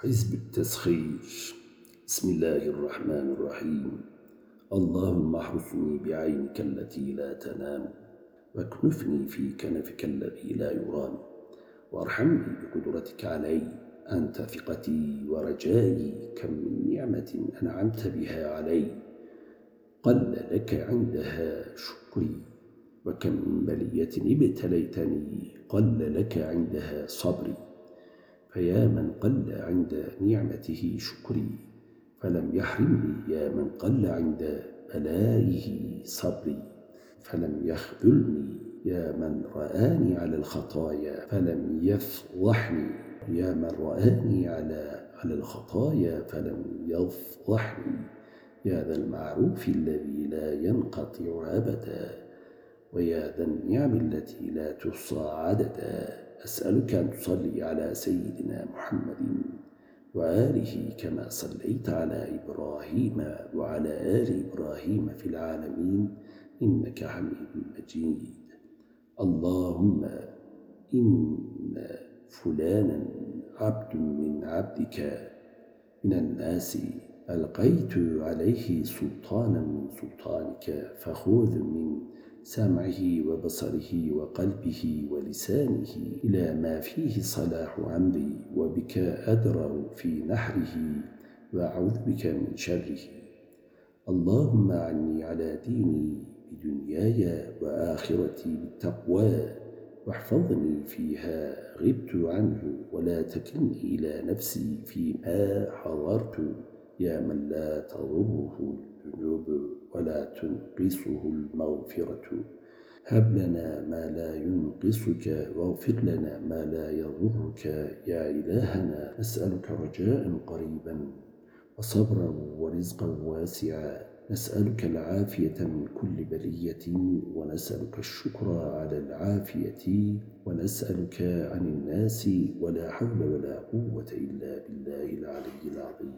حزب التسخير. بسم الله الرحمن الرحيم. اللهم احرسني بعينك التي لا تنام واكنفني في كنفك الذي لا يرام وارحمني بقدرتك علي أنت ثقتي ورجائي كم من نعمة أنعمت بها علي. قل لك عندها شكري وكم من بلية ابتليتني قل لك عندها صبري. فيا من قل عند نعمته شكري فلم يحرمني يا من قل عند بلائه صبري. فلم يخذلني يا من رآني على الخطايا فلم يفضحني يا من رآني على على الخطايا فلم يفضحني يا ذا المعروف الذي لا ينقطع أبدا ويا ذا النعم التي لا تحصى عددا. أسألك أن تصلي على سيدنا محمد وآله كما صليت على إبراهيم وعلى آل إبراهيم في العالمين إنك حميد مجيد. اللهم إن فلانا عبد من عبدك من الناس ألقيت عليه سلطانا من سلطانك فخذ من سمعه وبصره وقلبه ولسانه إلى ما فيه صلاح عمري وبك أدرع في نحره وأعوذ بك من شره. اللهم عني على ديني بدنياي وآخرتي بالتقوى واحفظني فيها غبت عنه ولا تكلني إلى نفسي فيما حضرت. يا من لا تضره الذنوب ولا تنقصه المغفرة. هب لنا ما لا ينقصك واغفر لنا ما لا يضرك. يا إلهنا نسألك رجاء قريبا وصبرا ورزقا واسعا. نسألك العافية من كل بلية ونسألك الشكر على العافية ونسألك عن الناس. ولا حول ولا قوة إلا بالله العلي العظيم.